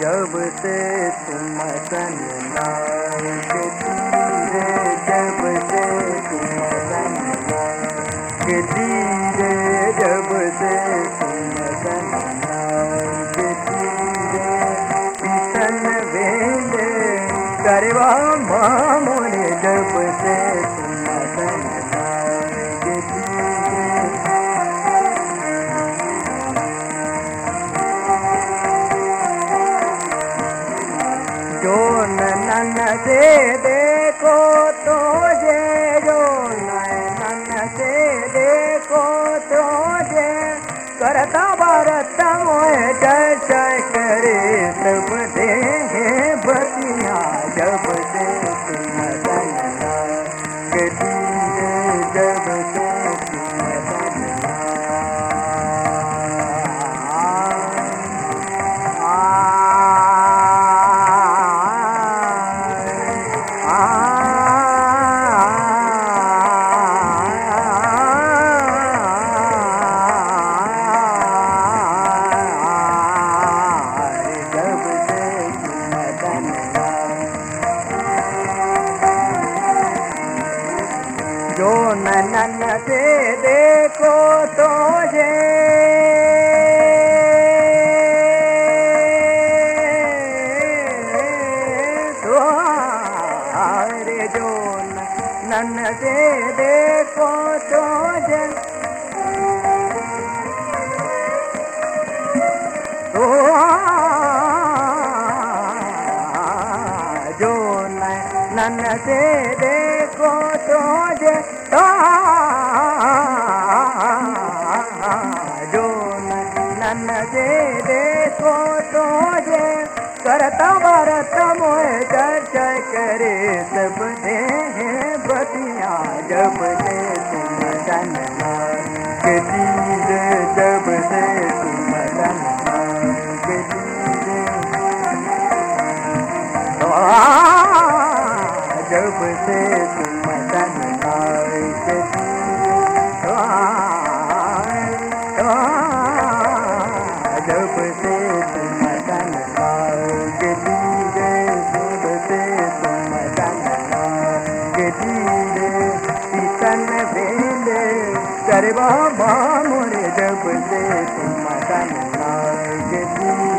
जब से तुम सन के तीरे जब से तुम सन के तीरे जब से तुम सन के तीरे। पिसन वेले करवा मामोने जब से तुम सन जो नन से देखो तो जे जो नन से देखो तो जे करता भारत जय जय करे सब दे। जो ननन से देखो तो जे जो नन से देखो तो जे नन देको तो जे नन जे दे तो जे सर तरत मो जबिया जमदे जनम से तुम के जब से तुम जनना के से तुम जनना के करवा मोरे जब से तुम जनना